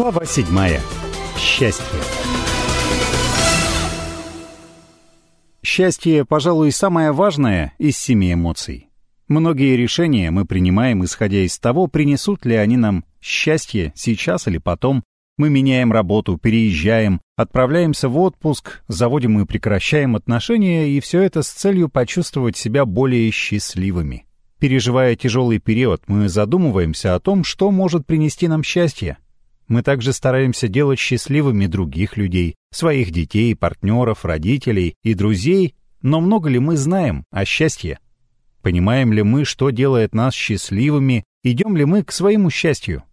Глава 7. Счастье. Счастье, пожалуй, самое важное из семи эмоций. Многие решения мы принимаем, исходя из того, принесут ли они нам счастье сейчас или потом. Мы меняем работу, переезжаем, отправляемся в отпуск, заводим и прекращаем отношения, и все это с целью почувствовать себя более счастливыми. Переживая тяжелый период, мы задумываемся о том, что может принести нам счастье, мы также стараемся делать счастливыми других людей, своих детей, партнеров, родителей и друзей, но много ли мы знаем о счастье? Понимаем ли мы, что делает нас счастливыми, идем ли мы к своему счастью?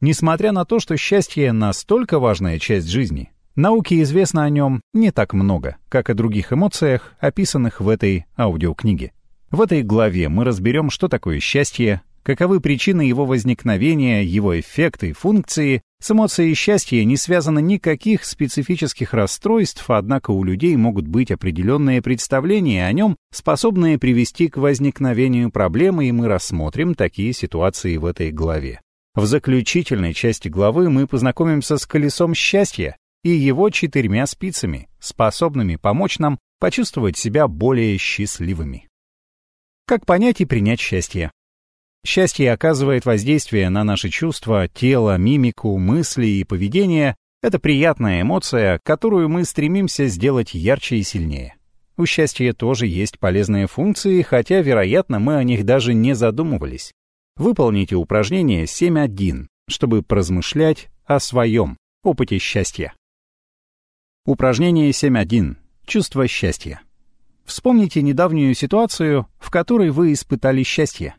Несмотря на то, что счастье настолько важная часть жизни, науке известно о нем не так много, как о других эмоциях, описанных в этой аудиокниге. В этой главе мы разберем, что такое счастье, каковы причины его возникновения, его эффекты, функции. С эмоцией счастья не связано никаких специфических расстройств, однако у людей могут быть определенные представления о нем, способные привести к возникновению проблемы, и мы рассмотрим такие ситуации в этой главе. В заключительной части главы мы познакомимся с колесом счастья и его четырьмя спицами, способными помочь нам почувствовать себя более счастливыми. Как понять и принять счастье? Счастье оказывает воздействие на наши чувства, тело, мимику, мысли и поведение. Это приятная эмоция, которую мы стремимся сделать ярче и сильнее. У счастья тоже есть полезные функции, хотя, вероятно, мы о них даже не задумывались. Выполните упражнение 7.1, чтобы поразмышлять о своем опыте счастья. Упражнение 7.1. Чувство счастья. Вспомните недавнюю ситуацию, в которой вы испытали счастье.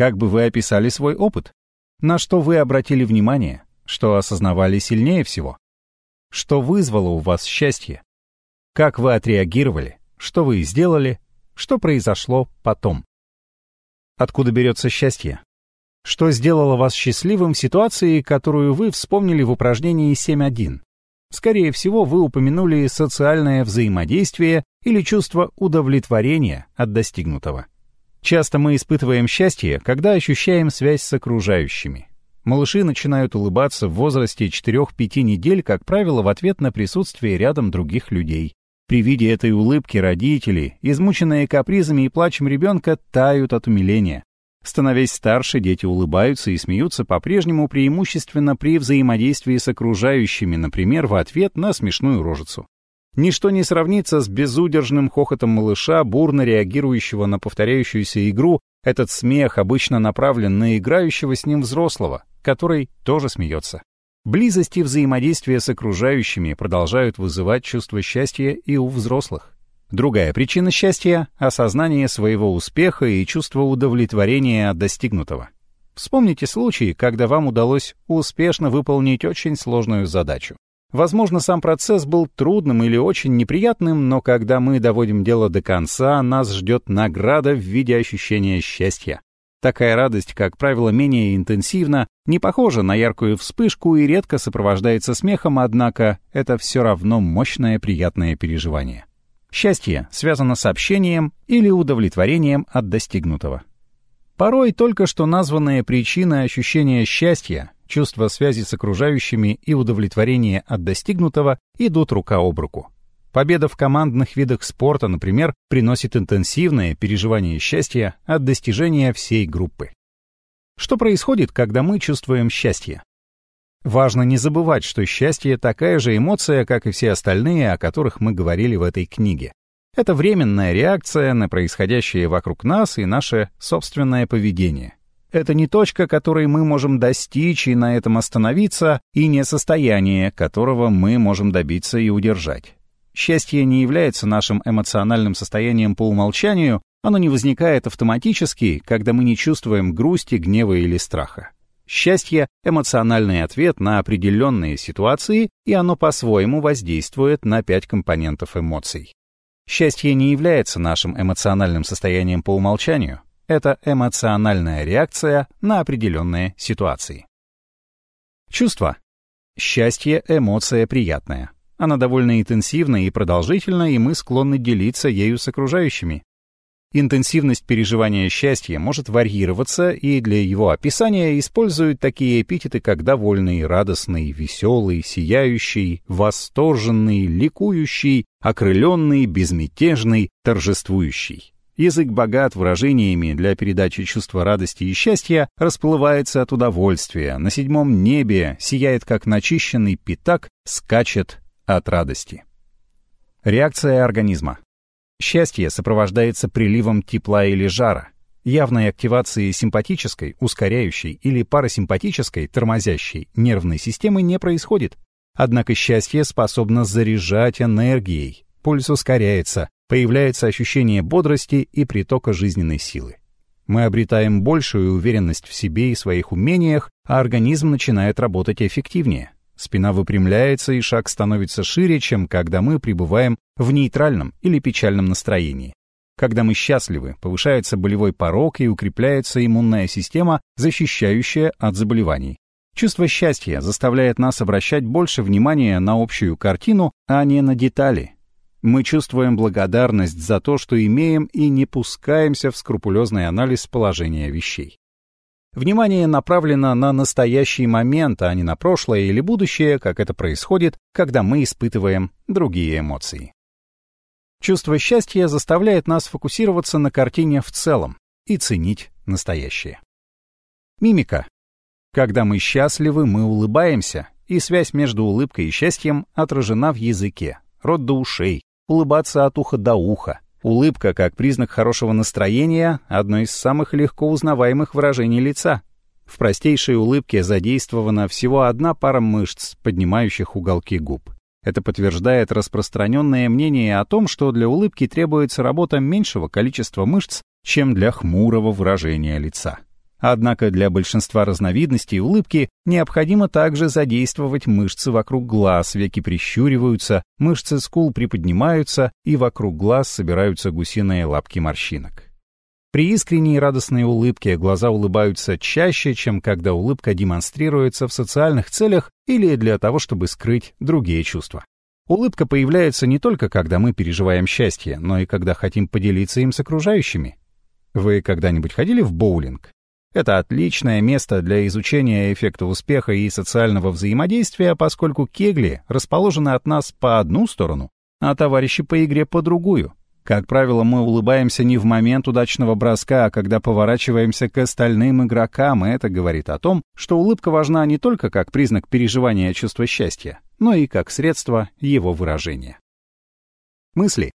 Как бы вы описали свой опыт? На что вы обратили внимание? Что осознавали сильнее всего? Что вызвало у вас счастье? Как вы отреагировали? Что вы сделали? Что произошло потом? Откуда берется счастье? Что сделало вас счастливым в ситуации, которую вы вспомнили в упражнении 7.1? Скорее всего, вы упомянули социальное взаимодействие или чувство удовлетворения от достигнутого. Часто мы испытываем счастье, когда ощущаем связь с окружающими. Малыши начинают улыбаться в возрасте 4-5 недель, как правило, в ответ на присутствие рядом других людей. При виде этой улыбки родители, измученные капризами и плачем ребенка, тают от умиления. Становясь старше, дети улыбаются и смеются по-прежнему преимущественно при взаимодействии с окружающими, например, в ответ на смешную рожицу. Ничто не сравнится с безудержным хохотом малыша, бурно реагирующего на повторяющуюся игру. Этот смех обычно направлен на играющего с ним взрослого, который тоже смеется. Близость и взаимодействие с окружающими продолжают вызывать чувство счастья и у взрослых. Другая причина счастья — осознание своего успеха и чувство удовлетворения от достигнутого. Вспомните случаи, когда вам удалось успешно выполнить очень сложную задачу. Возможно, сам процесс был трудным или очень неприятным, но когда мы доводим дело до конца, нас ждет награда в виде ощущения счастья. Такая радость, как правило, менее интенсивна, не похожа на яркую вспышку и редко сопровождается смехом, однако это все равно мощное приятное переживание. Счастье связано с общением или удовлетворением от достигнутого. Порой только что названные причины ощущения счастья чувство связи с окружающими и удовлетворение от достигнутого идут рука об руку. Победа в командных видах спорта, например, приносит интенсивное переживание счастья от достижения всей группы. Что происходит, когда мы чувствуем счастье? Важно не забывать, что счастье такая же эмоция, как и все остальные, о которых мы говорили в этой книге. Это временная реакция на происходящее вокруг нас и наше собственное поведение. Это не точка, которой мы можем достичь и на этом остановиться, и не состояние, которого мы можем добиться и удержать. Счастье не является нашим эмоциональным состоянием по умолчанию, оно не возникает автоматически, когда мы не чувствуем грусти, гнева или страха. Счастье — эмоциональный ответ на определенные ситуации, и оно по-своему воздействует на пять компонентов эмоций. Счастье не является нашим эмоциональным состоянием по умолчанию, это эмоциональная реакция на определенные ситуации. Чувство. Счастье — эмоция приятная. Она довольно интенсивна и продолжительна, и мы склонны делиться ею с окружающими. Интенсивность переживания счастья может варьироваться, и для его описания используют такие эпитеты, как довольный, радостный, веселый, сияющий, восторженный, ликующий, окрыленный, безмятежный, торжествующий. Язык богат выражениями для передачи чувства радости и счастья, расплывается от удовольствия, на седьмом небе сияет, как начищенный пятак, скачет от радости. Реакция организма. Счастье сопровождается приливом тепла или жара. Явной активации симпатической, ускоряющей или парасимпатической, тормозящей нервной системы не происходит. Однако счастье способно заряжать энергией. Пульс ускоряется, появляется ощущение бодрости и притока жизненной силы. Мы обретаем большую уверенность в себе и своих умениях, а организм начинает работать эффективнее. Спина выпрямляется, и шаг становится шире, чем когда мы пребываем в нейтральном или печальном настроении. Когда мы счастливы, повышается болевой порог и укрепляется иммунная система, защищающая от заболеваний. Чувство счастья заставляет нас обращать больше внимания на общую картину, а не на детали. Мы чувствуем благодарность за то, что имеем, и не пускаемся в скрупулезный анализ положения вещей. Внимание направлено на настоящий момент, а не на прошлое или будущее, как это происходит, когда мы испытываем другие эмоции. Чувство счастья заставляет нас фокусироваться на картине в целом и ценить настоящее. Мимика. Когда мы счастливы, мы улыбаемся, и связь между улыбкой и счастьем отражена в языке, рот до ушей, улыбаться от уха до уха, Улыбка, как признак хорошего настроения, одно из самых легко узнаваемых выражений лица. В простейшей улыбке задействована всего одна пара мышц, поднимающих уголки губ. Это подтверждает распространенное мнение о том, что для улыбки требуется работа меньшего количества мышц, чем для хмурого выражения лица. Однако для большинства разновидностей улыбки необходимо также задействовать мышцы вокруг глаз, веки прищуриваются, мышцы скул приподнимаются, и вокруг глаз собираются гусиные лапки морщинок. При искренней радостной улыбке глаза улыбаются чаще, чем когда улыбка демонстрируется в социальных целях или для того, чтобы скрыть другие чувства. Улыбка появляется не только когда мы переживаем счастье, но и когда хотим поделиться им с окружающими. Вы когда-нибудь ходили в боулинг? Это отличное место для изучения эффекта успеха и социального взаимодействия, поскольку кегли расположены от нас по одну сторону, а товарищи по игре по другую. Как правило, мы улыбаемся не в момент удачного броска, а когда поворачиваемся к остальным игрокам, и это говорит о том, что улыбка важна не только как признак переживания чувства счастья, но и как средство его выражения. Мысли.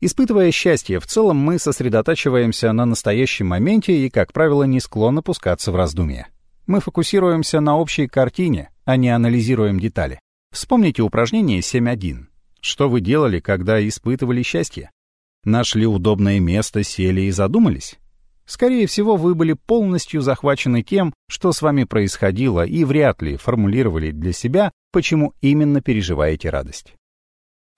Испытывая счастье, в целом мы сосредотачиваемся на настоящем моменте и, как правило, не склонны пускаться в раздумья. Мы фокусируемся на общей картине, а не анализируем детали. Вспомните упражнение 7.1. Что вы делали, когда испытывали счастье? Нашли удобное место, сели и задумались? Скорее всего, вы были полностью захвачены тем, что с вами происходило, и вряд ли формулировали для себя, почему именно переживаете радость.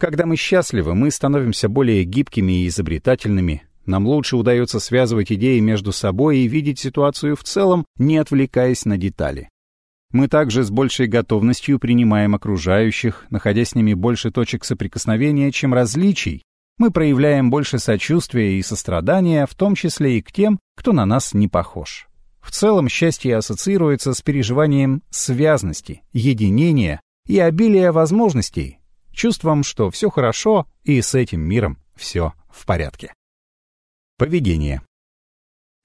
Когда мы счастливы, мы становимся более гибкими и изобретательными. Нам лучше удается связывать идеи между собой и видеть ситуацию в целом, не отвлекаясь на детали. Мы также с большей готовностью принимаем окружающих, находя с ними больше точек соприкосновения, чем различий. Мы проявляем больше сочувствия и сострадания, в том числе и к тем, кто на нас не похож. В целом счастье ассоциируется с переживанием связности, единения и обилия возможностей, чувством, что все хорошо и с этим миром все в порядке. Поведение.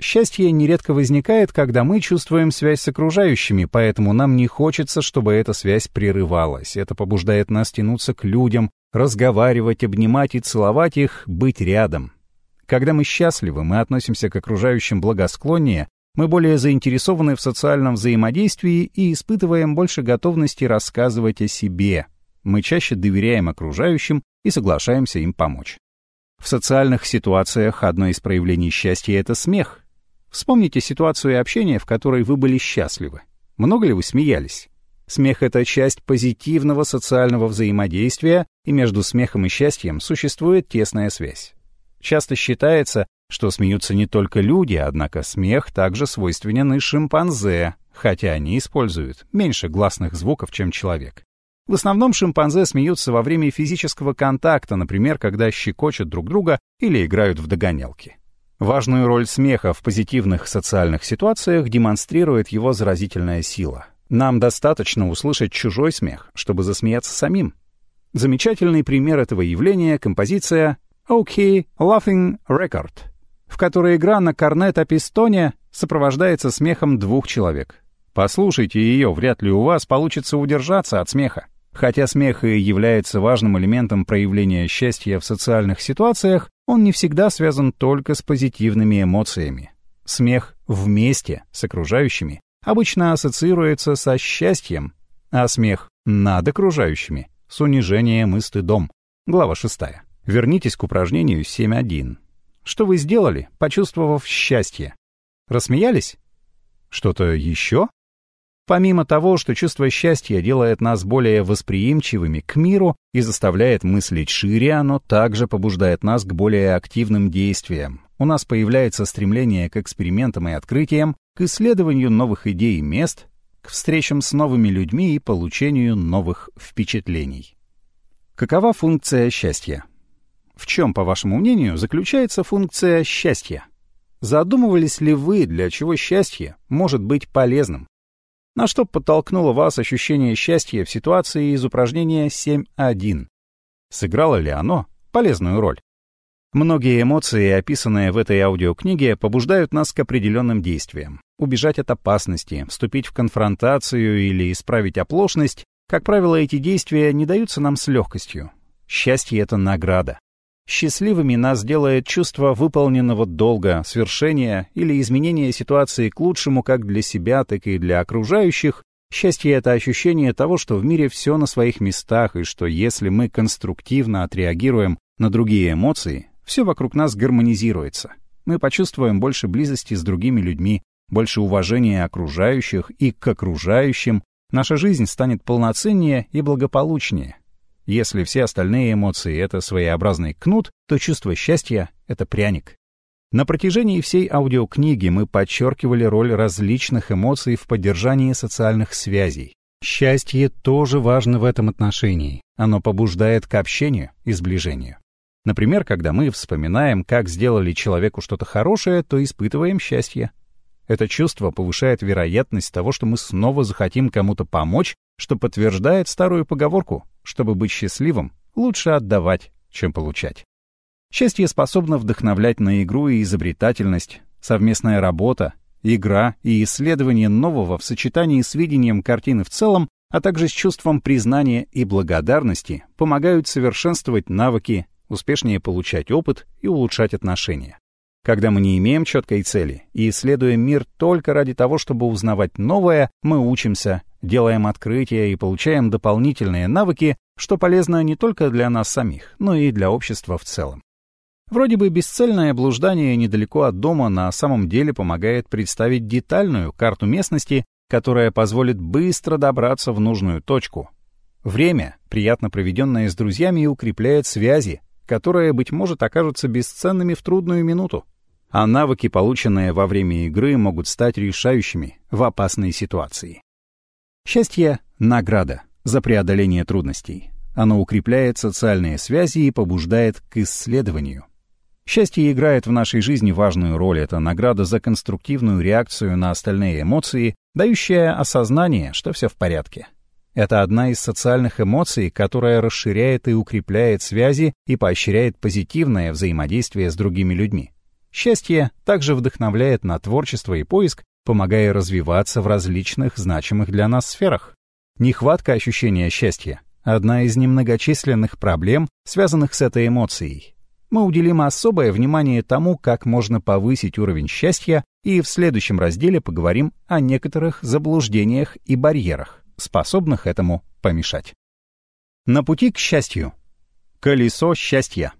Счастье нередко возникает, когда мы чувствуем связь с окружающими, поэтому нам не хочется, чтобы эта связь прерывалась. Это побуждает нас тянуться к людям, разговаривать, обнимать и целовать их, быть рядом. Когда мы счастливы, мы относимся к окружающим благосклоннее, мы более заинтересованы в социальном взаимодействии и испытываем больше готовности рассказывать о себе, мы чаще доверяем окружающим и соглашаемся им помочь. В социальных ситуациях одно из проявлений счастья — это смех. Вспомните ситуацию общения, в которой вы были счастливы. Много ли вы смеялись? Смех — это часть позитивного социального взаимодействия, и между смехом и счастьем существует тесная связь. Часто считается, что смеются не только люди, однако смех также свойственен и шимпанзе, хотя они используют меньше гласных звуков, чем человек. В основном шимпанзе смеются во время физического контакта, например, когда щекочут друг друга или играют в догонялки. Важную роль смеха в позитивных социальных ситуациях демонстрирует его заразительная сила. Нам достаточно услышать чужой смех, чтобы засмеяться самим. Замечательный пример этого явления — композиция «OK Laughing Record», в которой игра на корнет-апистоне сопровождается смехом двух человек. Послушайте ее, вряд ли у вас получится удержаться от смеха. Хотя смех и является важным элементом проявления счастья в социальных ситуациях, он не всегда связан только с позитивными эмоциями. Смех вместе с окружающими обычно ассоциируется со счастьем, а смех над окружающими — с унижением и стыдом. Глава 6. Вернитесь к упражнению 7.1. Что вы сделали, почувствовав счастье? Рассмеялись? Что-то еще? Помимо того, что чувство счастья делает нас более восприимчивыми к миру и заставляет мыслить шире, оно также побуждает нас к более активным действиям. У нас появляется стремление к экспериментам и открытиям, к исследованию новых идей и мест, к встречам с новыми людьми и получению новых впечатлений. Какова функция счастья? В чем, по вашему мнению, заключается функция счастья? Задумывались ли вы, для чего счастье может быть полезным? На что подтолкнуло вас ощущение счастья в ситуации из упражнения 7.1? Сыграло ли оно полезную роль? Многие эмоции, описанные в этой аудиокниге, побуждают нас к определенным действиям. Убежать от опасности, вступить в конфронтацию или исправить оплошность, как правило, эти действия не даются нам с легкостью. Счастье — это награда. Счастливыми нас делает чувство выполненного долга, свершения или изменения ситуации к лучшему как для себя, так и для окружающих. Счастье — это ощущение того, что в мире все на своих местах, и что если мы конструктивно отреагируем на другие эмоции, все вокруг нас гармонизируется. Мы почувствуем больше близости с другими людьми, больше уважения окружающих и к окружающим. Наша жизнь станет полноценнее и благополучнее. Если все остальные эмоции — это своеобразный кнут, то чувство счастья — это пряник. На протяжении всей аудиокниги мы подчеркивали роль различных эмоций в поддержании социальных связей. Счастье тоже важно в этом отношении. Оно побуждает к общению и сближению. Например, когда мы вспоминаем, как сделали человеку что-то хорошее, то испытываем счастье. Это чувство повышает вероятность того, что мы снова захотим кому-то помочь, что подтверждает старую поговорку «чтобы быть счастливым, лучше отдавать, чем получать». Счастье способно вдохновлять на игру и изобретательность, совместная работа, игра и исследование нового в сочетании с видением картины в целом, а также с чувством признания и благодарности помогают совершенствовать навыки, успешнее получать опыт и улучшать отношения. Когда мы не имеем четкой цели и исследуем мир только ради того, чтобы узнавать новое, мы учимся, делаем открытия и получаем дополнительные навыки, что полезно не только для нас самих, но и для общества в целом. Вроде бы бесцельное блуждание недалеко от дома на самом деле помогает представить детальную карту местности, которая позволит быстро добраться в нужную точку. Время, приятно проведенное с друзьями, укрепляет связи, которые, быть может, окажутся бесценными в трудную минуту а навыки, полученные во время игры, могут стать решающими в опасной ситуации. Счастье — награда за преодоление трудностей. Оно укрепляет социальные связи и побуждает к исследованию. Счастье играет в нашей жизни важную роль. Это награда за конструктивную реакцию на остальные эмоции, дающая осознание, что все в порядке. Это одна из социальных эмоций, которая расширяет и укрепляет связи и поощряет позитивное взаимодействие с другими людьми. Счастье также вдохновляет на творчество и поиск, помогая развиваться в различных значимых для нас сферах. Нехватка ощущения счастья — одна из немногочисленных проблем, связанных с этой эмоцией. Мы уделим особое внимание тому, как можно повысить уровень счастья, и в следующем разделе поговорим о некоторых заблуждениях и барьерах, способных этому помешать. На пути к счастью. Колесо счастья.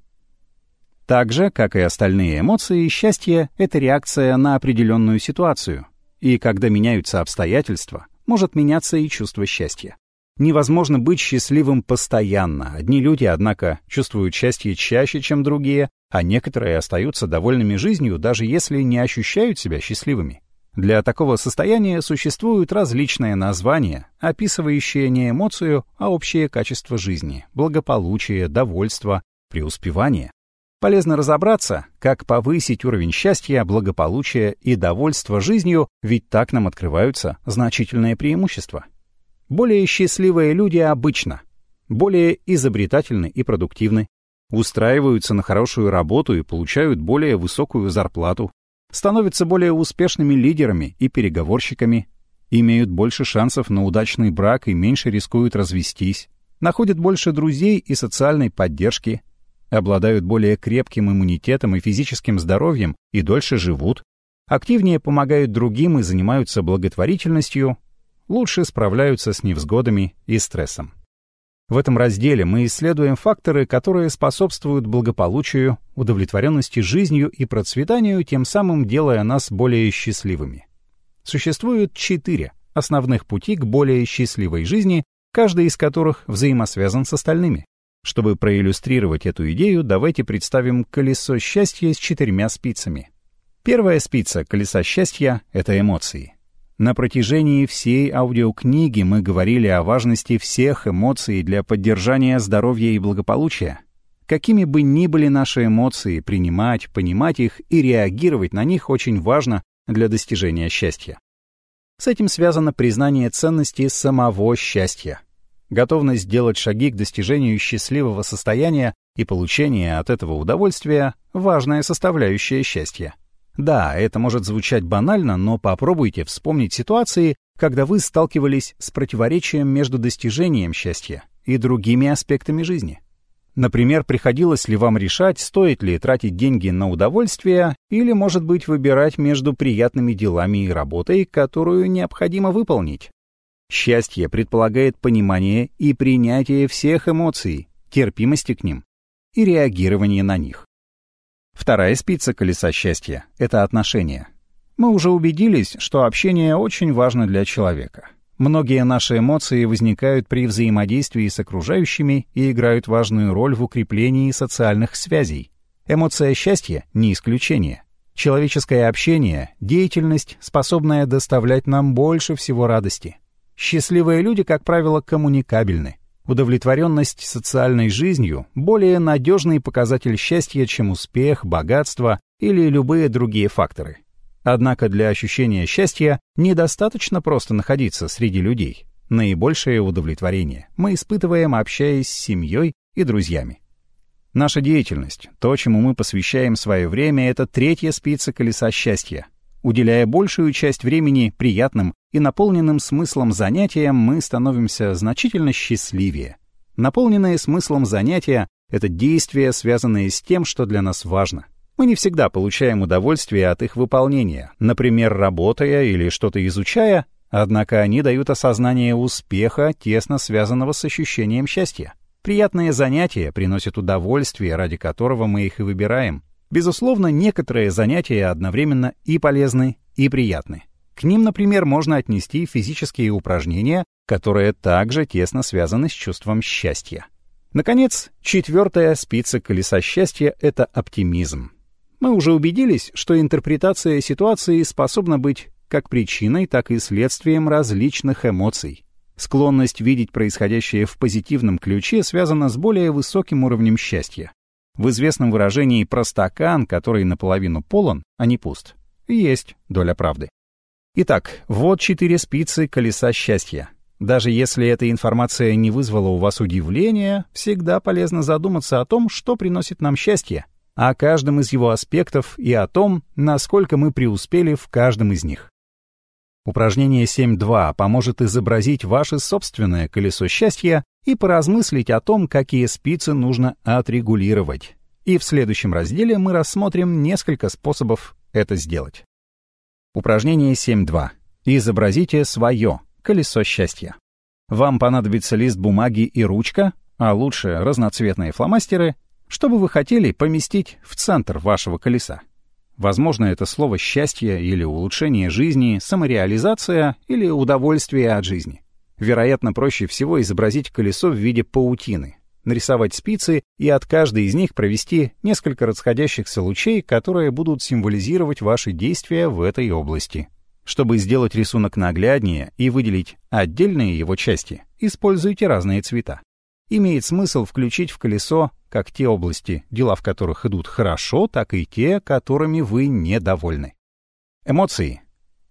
Так же, как и остальные эмоции, счастье — это реакция на определенную ситуацию. И когда меняются обстоятельства, может меняться и чувство счастья. Невозможно быть счастливым постоянно. Одни люди, однако, чувствуют счастье чаще, чем другие, а некоторые остаются довольными жизнью, даже если не ощущают себя счастливыми. Для такого состояния существуют различные названия, описывающие не эмоцию, а общее качество жизни, благополучие, довольство, преуспевание. Полезно разобраться, как повысить уровень счастья, благополучия и довольства жизнью, ведь так нам открываются значительные преимущества. Более счастливые люди обычно более изобретательны и продуктивны, устраиваются на хорошую работу и получают более высокую зарплату, становятся более успешными лидерами и переговорщиками, имеют больше шансов на удачный брак и меньше рискуют развестись, находят больше друзей и социальной поддержки, обладают более крепким иммунитетом и физическим здоровьем и дольше живут, активнее помогают другим и занимаются благотворительностью, лучше справляются с невзгодами и стрессом. В этом разделе мы исследуем факторы, которые способствуют благополучию, удовлетворенности жизнью и процветанию, тем самым делая нас более счастливыми. Существует четыре основных пути к более счастливой жизни, каждый из которых взаимосвязан с остальными. Чтобы проиллюстрировать эту идею, давайте представим колесо счастья с четырьмя спицами. Первая спица колеса счастья — это эмоции. На протяжении всей аудиокниги мы говорили о важности всех эмоций для поддержания здоровья и благополучия. Какими бы ни были наши эмоции, принимать, понимать их и реагировать на них очень важно для достижения счастья. С этим связано признание ценности самого счастья. Готовность сделать шаги к достижению счастливого состояния и получения от этого удовольствия – важная составляющая счастья. Да, это может звучать банально, но попробуйте вспомнить ситуации, когда вы сталкивались с противоречием между достижением счастья и другими аспектами жизни. Например, приходилось ли вам решать, стоит ли тратить деньги на удовольствие или, может быть, выбирать между приятными делами и работой, которую необходимо выполнить. Счастье предполагает понимание и принятие всех эмоций, терпимости к ним и реагирование на них. Вторая спица колеса счастья — это отношения. Мы уже убедились, что общение очень важно для человека. Многие наши эмоции возникают при взаимодействии с окружающими и играют важную роль в укреплении социальных связей. Эмоция счастья — не исключение. Человеческое общение — деятельность, способная доставлять нам больше всего радости. Счастливые люди, как правило, коммуникабельны. Удовлетворенность социальной жизнью – более надежный показатель счастья, чем успех, богатство или любые другие факторы. Однако для ощущения счастья недостаточно просто находиться среди людей. Наибольшее удовлетворение мы испытываем, общаясь с семьей и друзьями. Наша деятельность, то, чему мы посвящаем свое время, это третья спица колеса счастья. Уделяя большую часть времени приятным и наполненным смыслом занятиям мы становимся значительно счастливее. Наполненные смыслом занятия — это действия, связанные с тем, что для нас важно. Мы не всегда получаем удовольствие от их выполнения, например, работая или что-то изучая, однако они дают осознание успеха, тесно связанного с ощущением счастья. Приятные занятия приносят удовольствие, ради которого мы их и выбираем. Безусловно, некоторые занятия одновременно и полезны, и приятны. К ним, например, можно отнести физические упражнения, которые также тесно связаны с чувством счастья. Наконец, четвертая спица колеса счастья — это оптимизм. Мы уже убедились, что интерпретация ситуации способна быть как причиной, так и следствием различных эмоций. Склонность видеть происходящее в позитивном ключе связана с более высоким уровнем счастья. В известном выражении «про стакан, который наполовину полон, а не пуст», есть доля правды. Итак, вот четыре спицы колеса счастья. Даже если эта информация не вызвала у вас удивления, всегда полезно задуматься о том, что приносит нам счастье, о каждом из его аспектов и о том, насколько мы преуспели в каждом из них. Упражнение 7.2 поможет изобразить ваше собственное колесо счастья и поразмыслить о том, какие спицы нужно отрегулировать. И в следующем разделе мы рассмотрим несколько способов это сделать. Упражнение 7.2. Изобразите свое колесо счастья. Вам понадобится лист бумаги и ручка, а лучше разноцветные фломастеры, чтобы вы хотели поместить в центр вашего колеса. Возможно, это слово «счастье» или «улучшение жизни», «самореализация» или «удовольствие от жизни». Вероятно, проще всего изобразить колесо в виде паутины, нарисовать спицы и от каждой из них провести несколько расходящихся лучей, которые будут символизировать ваши действия в этой области. Чтобы сделать рисунок нагляднее и выделить отдельные его части, используйте разные цвета. имеет смысл включить в колесо как те области, дела в которых идут хорошо, так и те, которыми вы недовольны. Эмоции.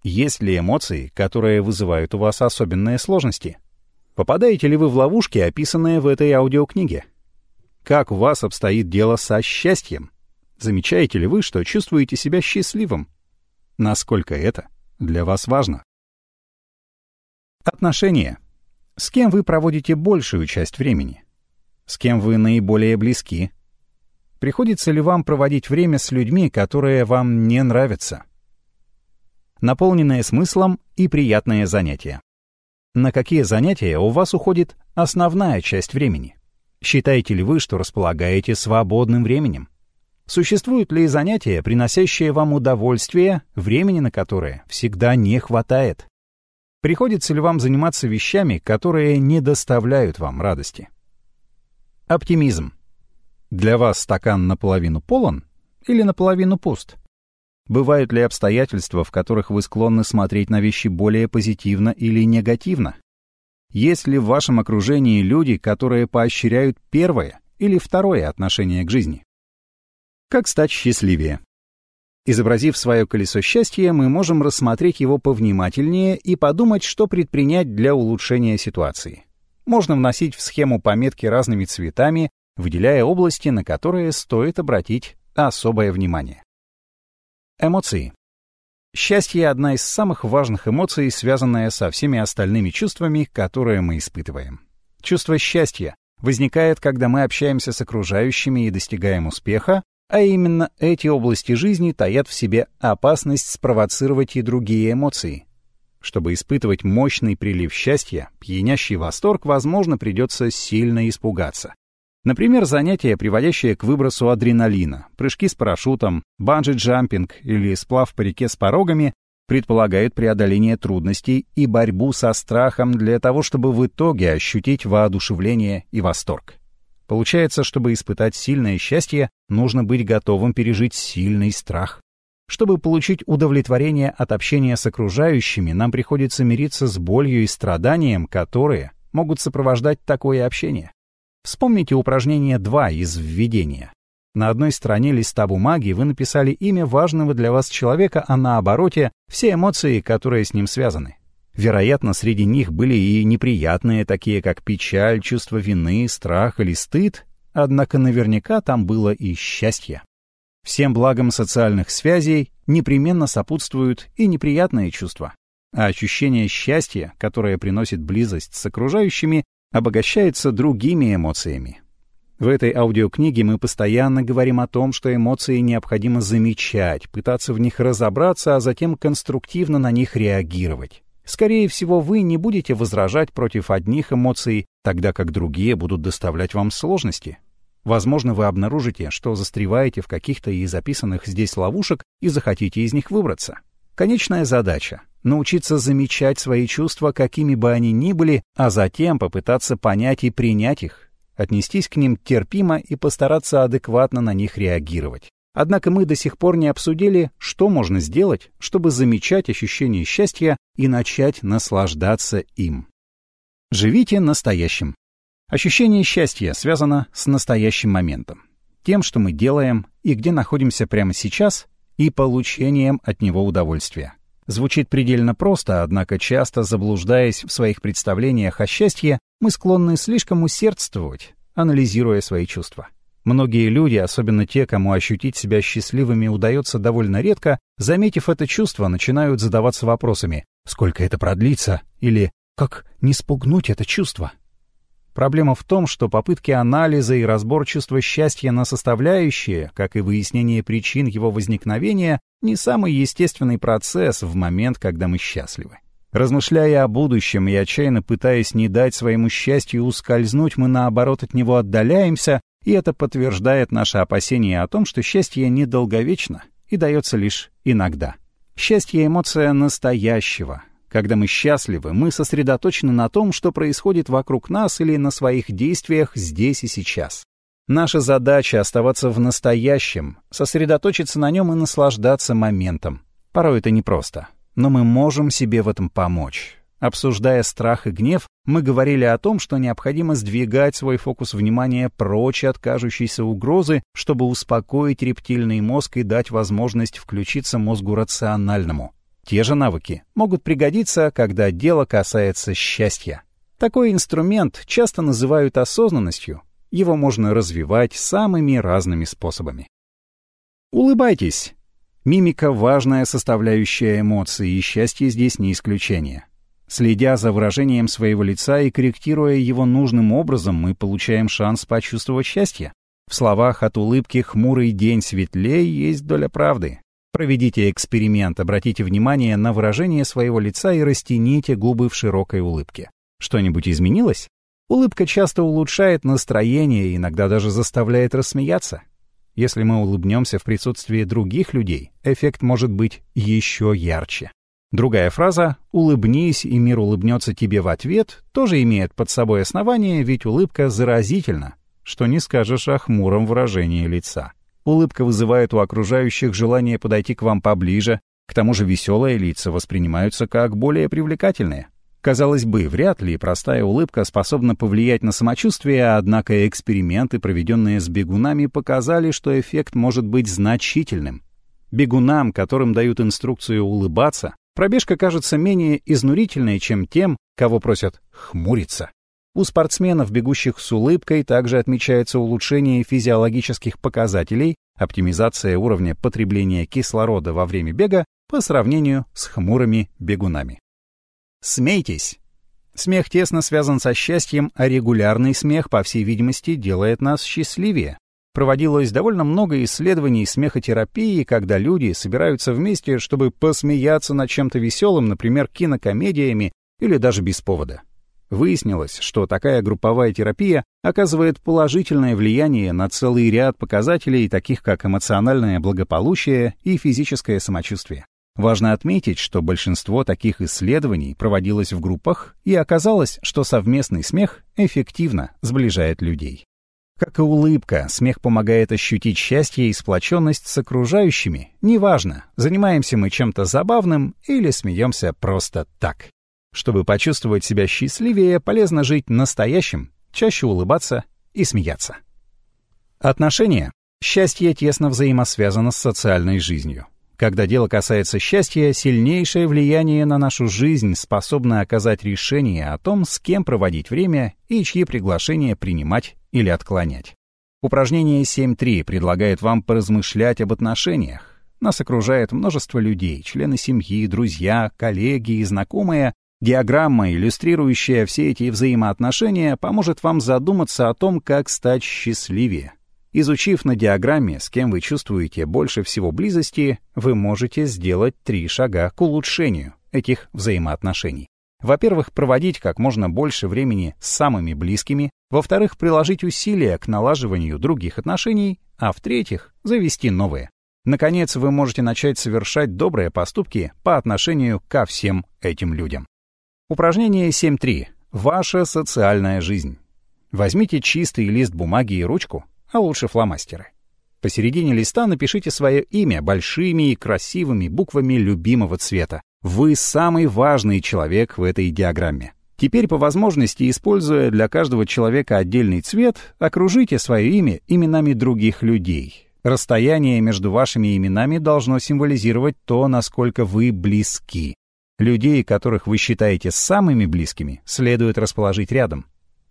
Есть ли эмоции, которые вызывают у вас особенные сложности? Попадаете ли вы в ловушки, описанные в этой аудиокниге? Как у вас обстоит дело со счастьем? Замечаете ли вы, что чувствуете себя счастливым? Насколько это для вас важно? Отношения. С кем вы проводите большую часть времени? С кем вы наиболее близки? Приходится ли вам проводить время с людьми, которые вам не нравятся? Наполненные смыслом и приятные занятия. На какие занятия у вас уходит основная часть времени? Считаете ли вы, что располагаете свободным временем? Существуют ли занятия, приносящие вам удовольствие, времени на которые всегда не хватает? Приходится ли вам заниматься вещами, которые не доставляют вам радости? Оптимизм. Для вас стакан наполовину полон или наполовину пуст? Бывают ли обстоятельства, в которых вы склонны смотреть на вещи более позитивно или негативно? Есть ли в вашем окружении люди, которые поощряют первое или второе отношение к жизни? Как стать счастливее? Изобразив свое колесо счастья, мы можем рассмотреть его повнимательнее и подумать, что предпринять для улучшения ситуации. Можно вносить в схему пометки разными цветами, выделяя области, на которые стоит обратить особое внимание. Эмоции. Счастье — одна из самых важных эмоций, связанная со всеми остальными чувствами, которые мы испытываем. Чувство счастья возникает, когда мы общаемся с окружающими и достигаем успеха, а именно эти области жизни таят в себе опасность спровоцировать и другие эмоции. Чтобы испытывать мощный прилив счастья, пьянящий восторг, возможно, придется сильно испугаться. Например, занятия, приводящие к выбросу адреналина, прыжки с парашютом, банджи-джампинг или сплав по реке с порогами предполагают преодоление трудностей и борьбу со страхом для того, чтобы в итоге ощутить воодушевление и восторг. Получается, чтобы испытать сильное счастье, нужно быть готовым пережить сильный страх. Чтобы получить удовлетворение от общения с окружающими, нам приходится мириться с болью и страданием, которые могут сопровождать такое общение. Вспомните упражнение 2 из введения. На одной стороне листа бумаги вы написали имя важного для вас человека, а на обороте — все эмоции, которые с ним связаны. Вероятно, среди них были и неприятные, такие как печаль, чувство вины, страх или стыд, однако наверняка там было и счастье. Всем благам социальных связей непременно сопутствуют и неприятные чувства, а ощущение счастья, которое приносит близость с окружающими, обогащается другими эмоциями. В этой аудиокниге мы постоянно говорим о том, что эмоции необходимо замечать, пытаться в них разобраться, а затем конструктивно на них реагировать. Скорее всего, вы не будете возражать против одних эмоций, тогда как другие будут доставлять вам сложности. Возможно, вы обнаружите, что застреваете в каких-то из записанных здесь ловушек и захотите из них выбраться. Конечная задача — научиться замечать свои чувства, какими бы они ни были, а затем попытаться понять и принять их, отнестись к ним терпимо и постараться адекватно на них реагировать. Однако мы до сих пор не обсудили, что можно сделать, чтобы замечать ощущение счастья и начать наслаждаться им. Живите настоящим. Ощущение счастья связано с настоящим моментом, тем, что мы делаем и где находимся прямо сейчас, и получением от него удовольствия. Звучит предельно просто, однако часто заблуждаясь в своих представлениях о счастье, мы склонны слишком усердствовать, анализируя свои чувства. Многие люди, особенно те, кому ощутить себя счастливыми удается довольно редко, заметив это чувство, начинают задаваться вопросами «Сколько это продлится?» или «Как не спугнуть это чувство?» Проблема в том, что попытки анализа и разбор чувства счастья на составляющие, как и выяснение причин его возникновения, не самый естественный процесс в момент, когда мы счастливы. Размышляя о будущем и отчаянно пытаясь не дать своему счастью ускользнуть, мы наоборот от него отдаляемся, и это подтверждает наше опасение о том, что счастье недолговечно и дается лишь иногда. Счастье — эмоция настоящего. Когда мы счастливы, мы сосредоточены на том, что происходит вокруг нас или на своих действиях здесь и сейчас. Наша задача — оставаться в настоящем, сосредоточиться на нем и наслаждаться моментом. Порой это непросто, но мы можем себе в этом помочь. Обсуждая страх и гнев, мы говорили о том, что необходимо сдвигать свой фокус внимания прочь от кажущейся угрозы, чтобы успокоить рептильный мозг и дать возможность включиться мозгу рациональному. Те же навыки могут пригодиться, когда дело касается счастья. Такой инструмент часто называют осознанностью. Его можно развивать самыми разными способами. Улыбайтесь. Мимика — важная составляющая эмоций, и счастье здесь не исключение. Следя за выражением своего лица и корректируя его нужным образом, мы получаем шанс почувствовать счастье. В словах «от улыбки хмурый день светлей» есть доля правды. Проведите эксперимент, обратите внимание на выражение своего лица и растяните губы в широкой улыбке. Что-нибудь изменилось? Улыбка часто улучшает настроение иногда даже заставляет рассмеяться. Если мы улыбнемся в присутствии других людей, эффект может быть еще ярче. Другая фраза «улыбнись, и мир улыбнется тебе в ответ» тоже имеет под собой основание, ведь улыбка заразительна, что не скажешь о хмуром выражении лица. Улыбка вызывает у окружающих желание подойти к вам поближе, к тому же веселые лица воспринимаются как более привлекательные. Казалось бы, вряд ли простая улыбка способна повлиять на самочувствие, однако эксперименты, проведенные с бегунами, показали, что эффект может быть значительным. Бегунам, которым дают инструкцию улыбаться, Пробежка кажется менее изнурительной, чем тем, кого просят хмуриться. У спортсменов, бегущих с улыбкой, также отмечается улучшение физиологических показателей, оптимизация уровня потребления кислорода во время бега по сравнению с хмурыми бегунами. Смейтесь! Смех тесно связан со счастьем, а регулярный смех, по всей видимости, делает нас счастливее. Проводилось довольно много исследований смехотерапии, когда люди собираются вместе, чтобы посмеяться над чем-то веселым, например, кинокомедиями или даже без повода. Выяснилось, что такая групповая терапия оказывает положительное влияние на целый ряд показателей, таких как эмоциональное благополучие и физическое самочувствие. Важно отметить, что большинство таких исследований проводилось в группах, и оказалось, что совместный смех эффективно сближает людей. Как и улыбка, смех помогает ощутить счастье и сплоченность с окружающими. Неважно, занимаемся мы чем-то забавным или смеемся просто так. Чтобы почувствовать себя счастливее, полезно жить настоящим, чаще улыбаться и смеяться. Отношения. Счастье тесно взаимосвязано с социальной жизнью. Когда дело касается счастья, сильнейшее влияние на нашу жизнь способно оказать решение о том, с кем проводить время и чьи приглашения принимать или отклонять. Упражнение 7.3 предлагает вам поразмышлять об отношениях. Нас окружает множество людей, члены семьи, друзья, коллеги и знакомые. Диаграмма, иллюстрирующая все эти взаимоотношения, поможет вам задуматься о том, как стать счастливее. Изучив на диаграмме, с кем вы чувствуете больше всего близости, вы можете сделать три шага к улучшению этих взаимоотношений. Во-первых, проводить как можно больше времени с самыми близкими, во-вторых, приложить усилия к налаживанию других отношений, а в-третьих, завести новые. Наконец, вы можете начать совершать добрые поступки по отношению ко всем этим людям. Упражнение 7.3. Ваша социальная жизнь. Возьмите чистый лист бумаги и ручку, а лучше фломастеры. Посередине листа напишите свое имя большими и красивыми буквами любимого цвета. Вы самый важный человек в этой диаграмме. Теперь по возможности, используя для каждого человека отдельный цвет, окружите свое имя именами других людей. Расстояние между вашими именами должно символизировать то, насколько вы близки. Людей, которых вы считаете самыми близкими, следует расположить рядом.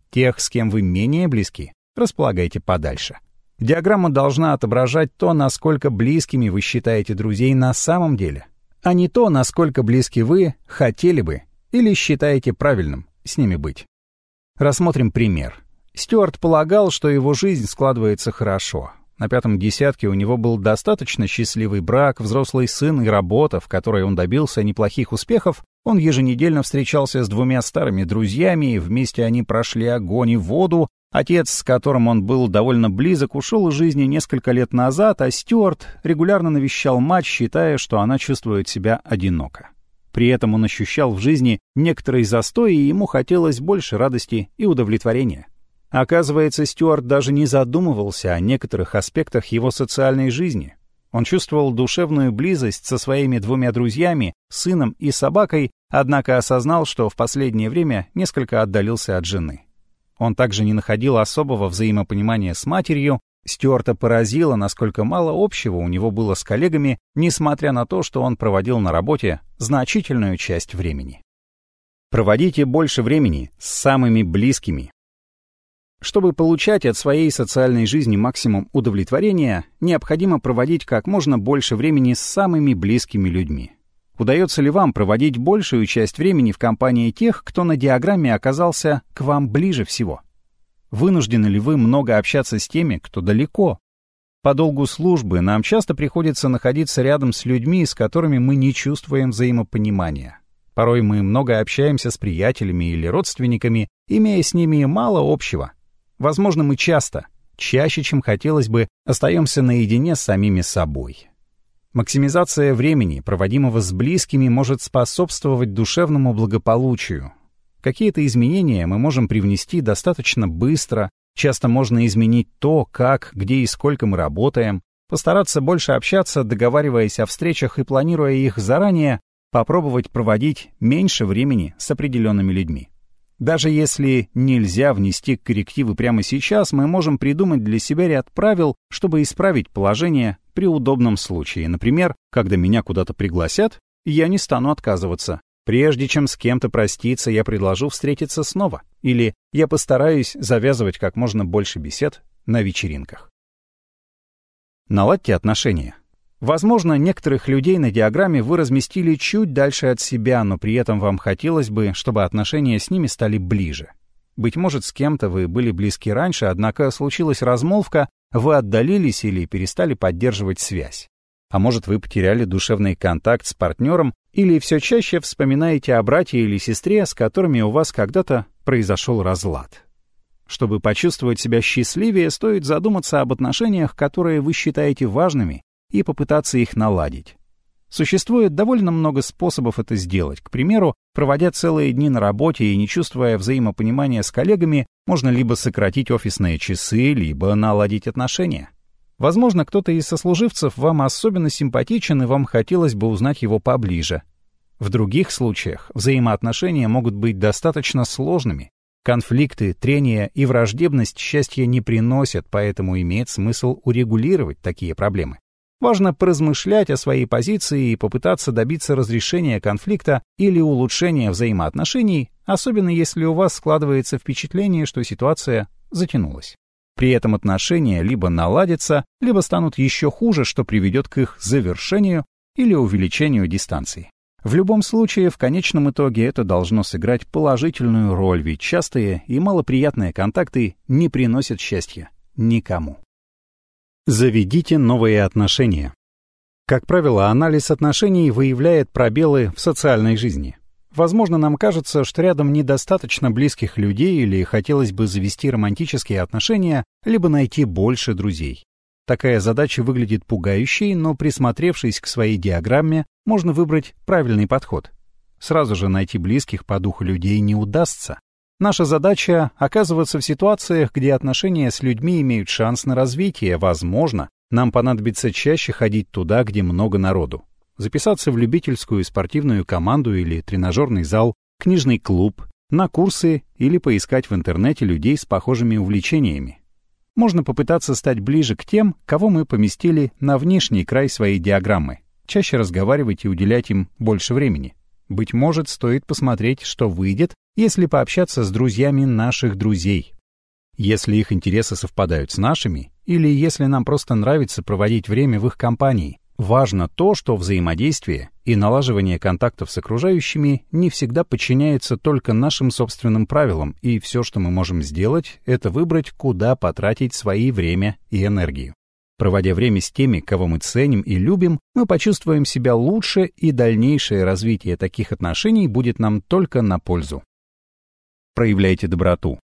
Тех, с кем вы менее близки, располагайте подальше. Диаграмма должна отображать то, насколько близкими вы считаете друзей на самом деле, а не то, насколько близки вы хотели бы или считаете правильным с ними быть. Рассмотрим пример. Стюарт полагал, что его жизнь складывается хорошо. На пятом десятке у него был достаточно счастливый брак, взрослый сын и работа, в которой он добился неплохих успехов. Он еженедельно встречался с двумя старыми друзьями, и вместе они прошли огонь и воду, Отец, с которым он был довольно близок, ушел из жизни несколько лет назад, а Стюарт регулярно навещал мать, считая, что она чувствует себя одиноко. При этом он ощущал в жизни некоторый застой, и ему хотелось больше радости и удовлетворения. Оказывается, Стюарт даже не задумывался о некоторых аспектах его социальной жизни. Он чувствовал душевную близость со своими двумя друзьями, сыном и собакой, однако осознал, что в последнее время несколько отдалился от жены. Он также не находил особого взаимопонимания с матерью, Стюарта поразило, насколько мало общего у него было с коллегами, несмотря на то, что он проводил на работе значительную часть времени. Проводите больше времени с самыми близкими, чтобы получать от своей социальной жизни максимум удовлетворения, необходимо проводить как можно больше времени с самыми близкими людьми. Удается ли вам проводить большую часть времени в компании тех, кто на диаграмме оказался к вам ближе всего? Вынуждены ли вы много общаться с теми, кто далеко? По долгу службы нам часто приходится находиться рядом с людьми, с которыми мы не чувствуем взаимопонимания. Порой мы много общаемся с приятелями или родственниками, имея с ними мало общего — Возможно, мы часто, чаще, чем хотелось бы, остаемся наедине с самими собой. Максимизация времени, проводимого с близкими, может способствовать душевному благополучию. Какие-то изменения мы можем привнести достаточно быстро, часто можно изменить то, как, где и сколько мы работаем, постараться больше общаться, договариваясь о встречах и планируя их заранее, попробовать проводить меньше времени с определенными людьми. Даже если нельзя внести коррективы прямо сейчас, мы можем придумать для себя ряд правил, чтобы исправить положение при удобном случае. Например, когда меня куда-то пригласят, я не стану отказываться. Прежде чем с кем-то проститься, я предложу встретиться снова. Или я постараюсь завязывать как можно больше бесед на вечеринках. Наладьте отношения. Возможно, некоторых людей на диаграмме вы разместили чуть дальше от себя, но при этом вам хотелось бы, чтобы отношения с ними стали ближе. Быть может, с кем-то вы были близки раньше, однако случилась размолвка, вы отдалились или перестали поддерживать связь. А может, вы потеряли душевный контакт с партнером или все чаще вспоминаете о брате или сестре, с которыми у вас когда-то произошел разлад. Чтобы почувствовать себя счастливее, стоит задуматься об отношениях, которые вы считаете важными и попытаться их наладить. Существует довольно много способов это сделать. К примеру, проводя целые дни на работе и не чувствуя взаимопонимания с коллегами, можно либо сократить офисные часы, либо наладить отношения. Возможно, кто-то из сослуживцев вам особенно симпатичен, и вам хотелось бы узнать его поближе. В других случаях взаимоотношения могут быть достаточно сложными. Конфликты, трения и враждебность счастья не приносят, поэтому имеет смысл урегулировать такие проблемы. Важно поразмышлять о своей позиции и попытаться добиться разрешения конфликта или улучшения взаимоотношений, особенно если у вас складывается впечатление, что ситуация затянулась. При этом отношения либо наладятся, либо станут еще хуже, что приведет к их завершению или увеличению дистанции. В любом случае, в конечном итоге это должно сыграть положительную роль, ведь частые и малоприятные контакты не приносят счастья никому. Заведите новые отношения. Как правило, анализ отношений выявляет пробелы в социальной жизни. Возможно, нам кажется, что рядом недостаточно близких людей или хотелось бы завести романтические отношения, либо найти больше друзей. Такая задача выглядит пугающей, но присмотревшись к своей диаграмме, можно выбрать правильный подход. Сразу же найти близких по духу людей не удастся. Наша задача — оказываться в ситуациях, где отношения с людьми имеют шанс на развитие. Возможно, нам понадобится чаще ходить туда, где много народу. Записаться в любительскую спортивную команду или тренажерный зал, книжный клуб, на курсы или поискать в интернете людей с похожими увлечениями. Можно попытаться стать ближе к тем, кого мы поместили на внешний край своей диаграммы, чаще разговаривать и уделять им больше времени. Быть может, стоит посмотреть, что выйдет, если пообщаться с друзьями наших друзей. Если их интересы совпадают с нашими, или если нам просто нравится проводить время в их компании. Важно то, что взаимодействие и налаживание контактов с окружающими не всегда подчиняется только нашим собственным правилам, и все, что мы можем сделать, это выбрать, куда потратить свои время и энергию. Проводя время с теми, кого мы ценим и любим, мы почувствуем себя лучше, и дальнейшее развитие таких отношений будет нам только на пользу. Проявляйте доброту.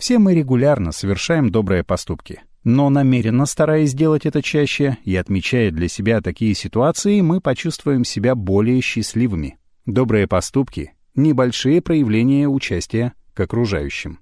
Все мы регулярно совершаем добрые поступки. Но намеренно стараясь сделать это чаще и отмечая для себя такие ситуации, мы почувствуем себя более счастливыми. Добрые поступки — небольшие проявления участия к окружающим.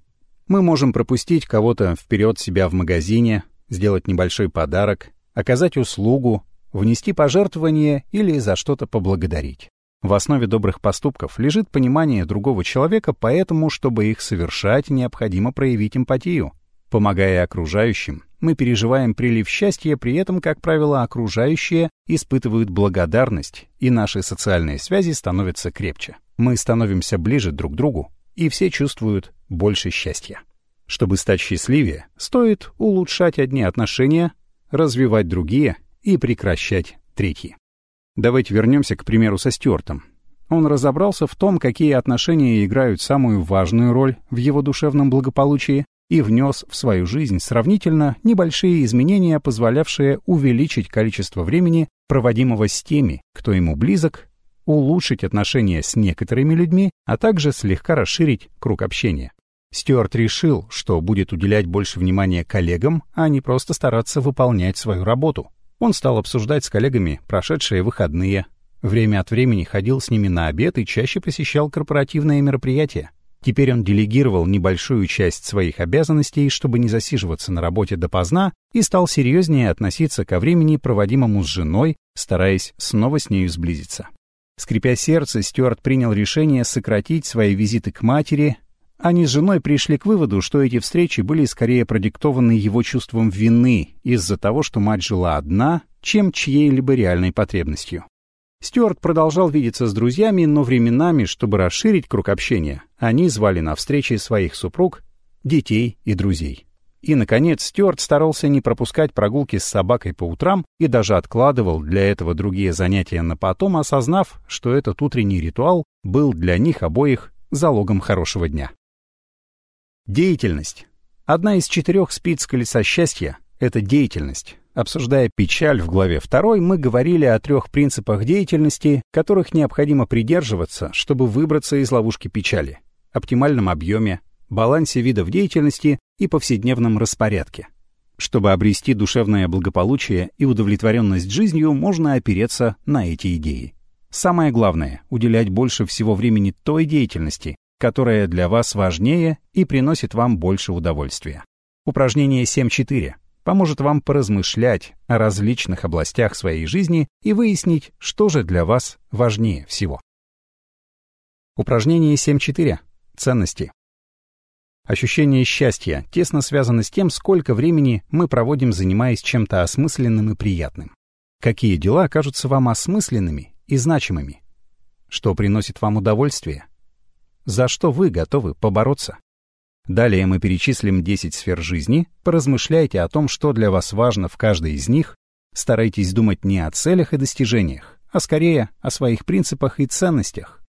Мы можем пропустить кого-то вперед себя в магазине, сделать небольшой подарок, оказать услугу, внести пожертвование или за что-то поблагодарить. В основе добрых поступков лежит понимание другого человека, поэтому, чтобы их совершать, необходимо проявить эмпатию. Помогая окружающим, мы переживаем прилив счастья, при этом, как правило, окружающие испытывают благодарность, и наши социальные связи становятся крепче. Мы становимся ближе друг к другу, и все чувствуют больше счастья. Чтобы стать счастливее, стоит улучшать одни отношения, развивать другие и прекращать третьи. Давайте вернемся к примеру со Стюартом. Он разобрался в том, какие отношения играют самую важную роль в его душевном благополучии, и внес в свою жизнь сравнительно небольшие изменения, позволявшие увеличить количество времени, проводимого с теми, кто ему близок, улучшить отношения с некоторыми людьми, а также слегка расширить круг общения. Стюарт решил, что будет уделять больше внимания коллегам, а не просто стараться выполнять свою работу. Он стал обсуждать с коллегами прошедшие выходные. Время от времени ходил с ними на обед и чаще посещал корпоративные мероприятия. Теперь он делегировал небольшую часть своих обязанностей, чтобы не засиживаться на работе допоздна, и стал серьезнее относиться ко времени, проводимому с женой, стараясь снова с нею сблизиться. Скрипя сердце, Стюарт принял решение сократить свои визиты к матери. Они с женой пришли к выводу, что эти встречи были скорее продиктованы его чувством вины из-за того, что мать жила одна, чем чьей-либо реальной потребностью. Стюарт продолжал видеться с друзьями, но временами, чтобы расширить круг общения, они звали на встречи своих супруг, детей и друзей. И, наконец, Стюарт старался не пропускать прогулки с собакой по утрам и даже откладывал для этого другие занятия на потом, осознав, что этот утренний ритуал был для них обоих залогом хорошего дня. Деятельность. Одна из четырех спиц колеса счастья — это деятельность. Обсуждая печаль в главе 2, мы говорили о трех принципах деятельности, которых необходимо придерживаться, чтобы выбраться из ловушки печали. Оптимальном объеме, балансе видов деятельности и повседневном распорядке. Чтобы обрести душевное благополучие и удовлетворенность жизнью, можно опереться на эти идеи. Самое главное — уделять больше всего времени той деятельности, которая для вас важнее и приносит вам больше удовольствия. Упражнение 7.4 поможет вам поразмышлять о различных областях своей жизни и выяснить, что же для вас важнее всего. Упражнение 7.4. Ценности. Ощущение счастья тесно связано с тем, сколько времени мы проводим, занимаясь чем-то осмысленным и приятным. Какие дела кажутся вам осмысленными и значимыми? Что приносит вам удовольствие? За что вы готовы побороться? Далее мы перечислим 10 сфер жизни, поразмышляйте о том, что для вас важно в каждой из них, старайтесь думать не о целях и достижениях, а скорее о своих принципах и ценностях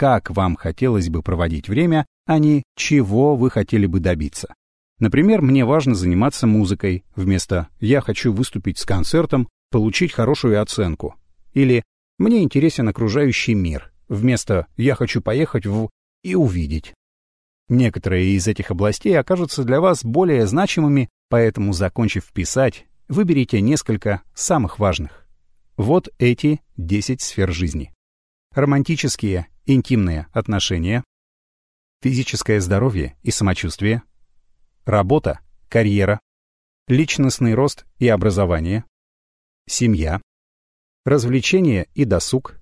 как вам хотелось бы проводить время, а не чего вы хотели бы добиться. Например, мне важно заниматься музыкой, вместо «я хочу выступить с концертом, получить хорошую оценку». Или «мне интересен окружающий мир», вместо «я хочу поехать в и увидеть». Некоторые из этих областей окажутся для вас более значимыми, поэтому, закончив писать, выберите несколько самых важных. Вот эти 10 сфер жизни. Романтические интимные отношения, физическое здоровье и самочувствие, работа, карьера, личностный рост и образование, семья, развлечения и досуг,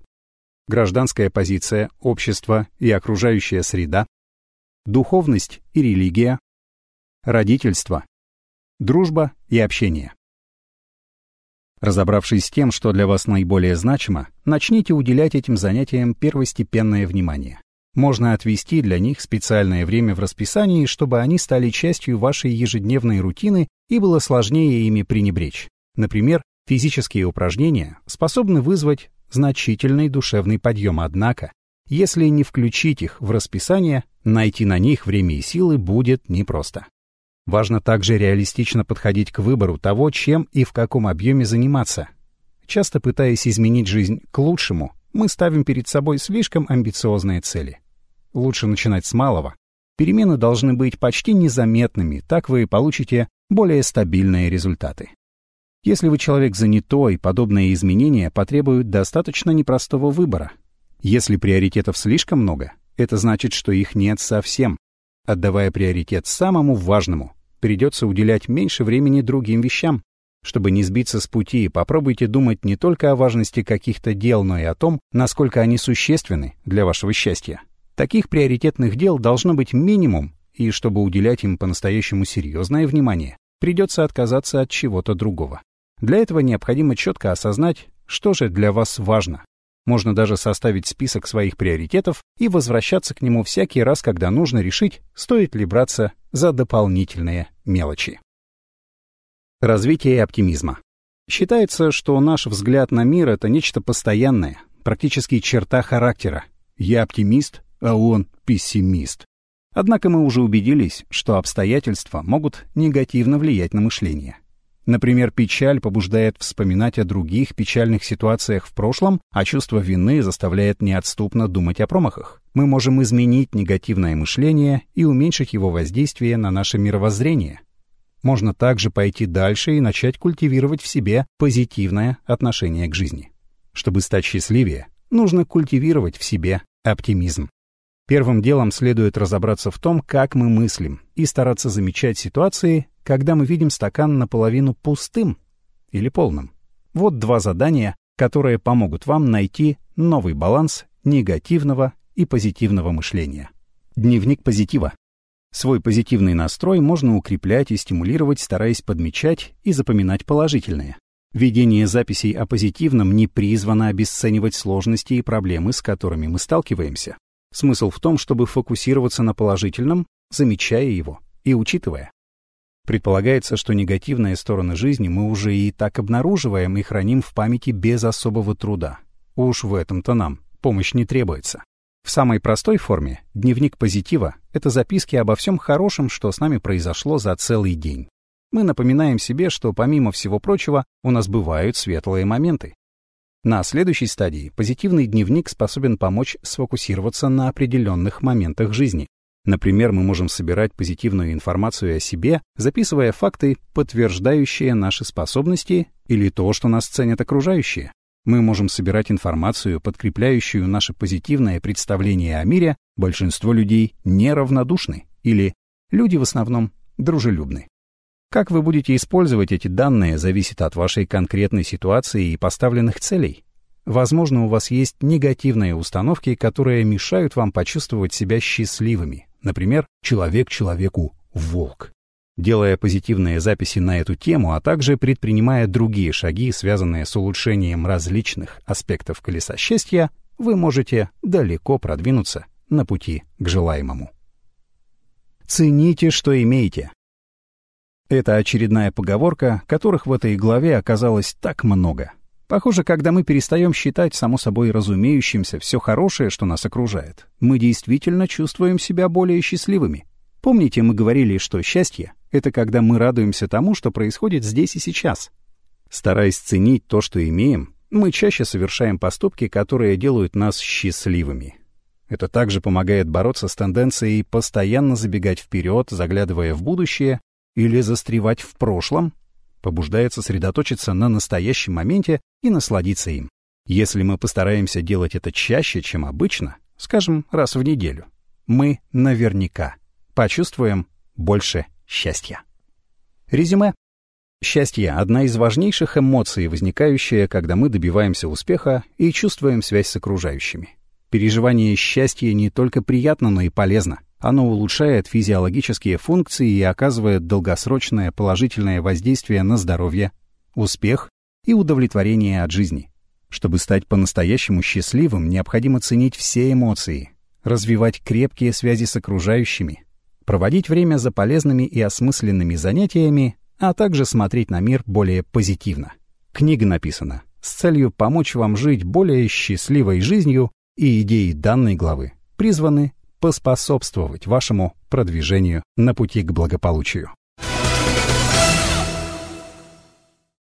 гражданская позиция, общество и окружающая среда, духовность и религия, родительство, дружба и общение. Разобравшись с тем, что для вас наиболее значимо, начните уделять этим занятиям первостепенное внимание. Можно отвести для них специальное время в расписании, чтобы они стали частью вашей ежедневной рутины и было сложнее ими пренебречь. Например, физические упражнения способны вызвать значительный душевный подъем, однако, если не включить их в расписание, найти на них время и силы будет непросто. Важно также реалистично подходить к выбору того, чем и в каком объеме заниматься. Часто пытаясь изменить жизнь к лучшему, мы ставим перед собой слишком амбициозные цели. Лучше начинать с малого. Перемены должны быть почти незаметными, так вы получите более стабильные результаты. Если вы человек занятой, подобные изменения потребуют достаточно непростого выбора. Если приоритетов слишком много, это значит, что их нет совсем. Отдавая приоритет самому важному, придется уделять меньше времени другим вещам. Чтобы не сбиться с пути, попробуйте думать не только о важности каких-то дел, но и о том, насколько они существенны для вашего счастья. Таких приоритетных дел должно быть минимум, и чтобы уделять им по-настоящему серьезное внимание, придется отказаться от чего-то другого. Для этого необходимо четко осознать, что же для вас важно. Можно даже составить список своих приоритетов и возвращаться к нему всякий раз, когда нужно решить, стоит ли браться за дополнительные мелочи. Развитие оптимизма. Считается, что наш взгляд на мир — это нечто постоянное, практически черта характера. Я оптимист, а он пессимист. Однако мы уже убедились, что обстоятельства могут негативно влиять на мышление. Например, печаль побуждает вспоминать о других печальных ситуациях в прошлом, а чувство вины заставляет неотступно думать о промахах. Мы можем изменить негативное мышление и уменьшить его воздействие на наше мировоззрение, можно также пойти дальше и начать культивировать в себе позитивное отношение к жизни. Чтобы стать счастливее, нужно культивировать в себе оптимизм. Первым делом следует разобраться в том, как мы мыслим, и стараться замечать ситуации, когда мы видим стакан наполовину пустым или полным. Вот два задания, которые помогут вам найти новый баланс негативного и позитивного мышления. Дневник позитива. Свой позитивный настрой можно укреплять и стимулировать, стараясь подмечать и запоминать положительное. Ведение записей о позитивном не призвано обесценивать сложности и проблемы, с которыми мы сталкиваемся. Смысл в том, чтобы фокусироваться на положительном, замечая его и учитывая. Предполагается, что негативные стороны жизни мы уже и так обнаруживаем и храним в памяти без особого труда. Уж в этом-то нам помощь не требуется. В самой простой форме дневник позитива — это записки обо всем хорошем, что с нами произошло за целый день. Мы напоминаем себе, что помимо всего прочего у нас бывают светлые моменты. На следующей стадии позитивный дневник способен помочь сфокусироваться на определенных моментах жизни. Например, мы можем собирать позитивную информацию о себе, записывая факты, подтверждающие наши способности или то, что нас ценят окружающие. Мы можем собирать информацию, подкрепляющую наше позитивное представление о мире, большинство людей неравнодушны или люди в основном дружелюбны. Как вы будете использовать эти данные, зависит от вашей конкретной ситуации и поставленных целей. Возможно, у вас есть негативные установки, которые мешают вам почувствовать себя счастливыми. Например, человек человеку волк делая позитивные записи на эту тему, а также предпринимая другие шаги, связанные с улучшением различных аспектов колеса счастья, вы можете далеко продвинуться на пути к желаемому. Цените, что имеете. Это очередная поговорка, которых в этой главе оказалось так много. Похоже, когда мы перестаем считать само собой разумеющимся все хорошее, что нас окружает, мы действительно чувствуем себя более счастливыми. Помните, мы говорили, что счастье это когда мы радуемся тому, что происходит здесь и сейчас. Стараясь ценить то, что имеем, мы чаще совершаем поступки, которые делают нас счастливыми. Это также помогает бороться с тенденцией постоянно забегать вперед, заглядывая в будущее, или застревать в прошлом, побуждает сосредоточиться на настоящем моменте и насладиться им. Если мы постараемся делать это чаще, чем обычно, скажем, раз в неделю, мы наверняка почувствуем больше счастья. Резюме. Счастье — одна из важнейших эмоций, возникающая, когда мы добиваемся успеха и чувствуем связь с окружающими. Переживание счастья не только приятно, но и полезно. Оно улучшает физиологические функции и оказывает долгосрочное положительное воздействие на здоровье, успех и удовлетворение от жизни. Чтобы стать по-настоящему счастливым, необходимо ценить все эмоции, развивать крепкие связи с окружающими, проводить время за полезными и осмысленными занятиями, а также смотреть на мир более позитивно. Книга написана с целью помочь вам жить более счастливой жизнью, и идеи данной главы призваны поспособствовать вашему продвижению на пути к благополучию.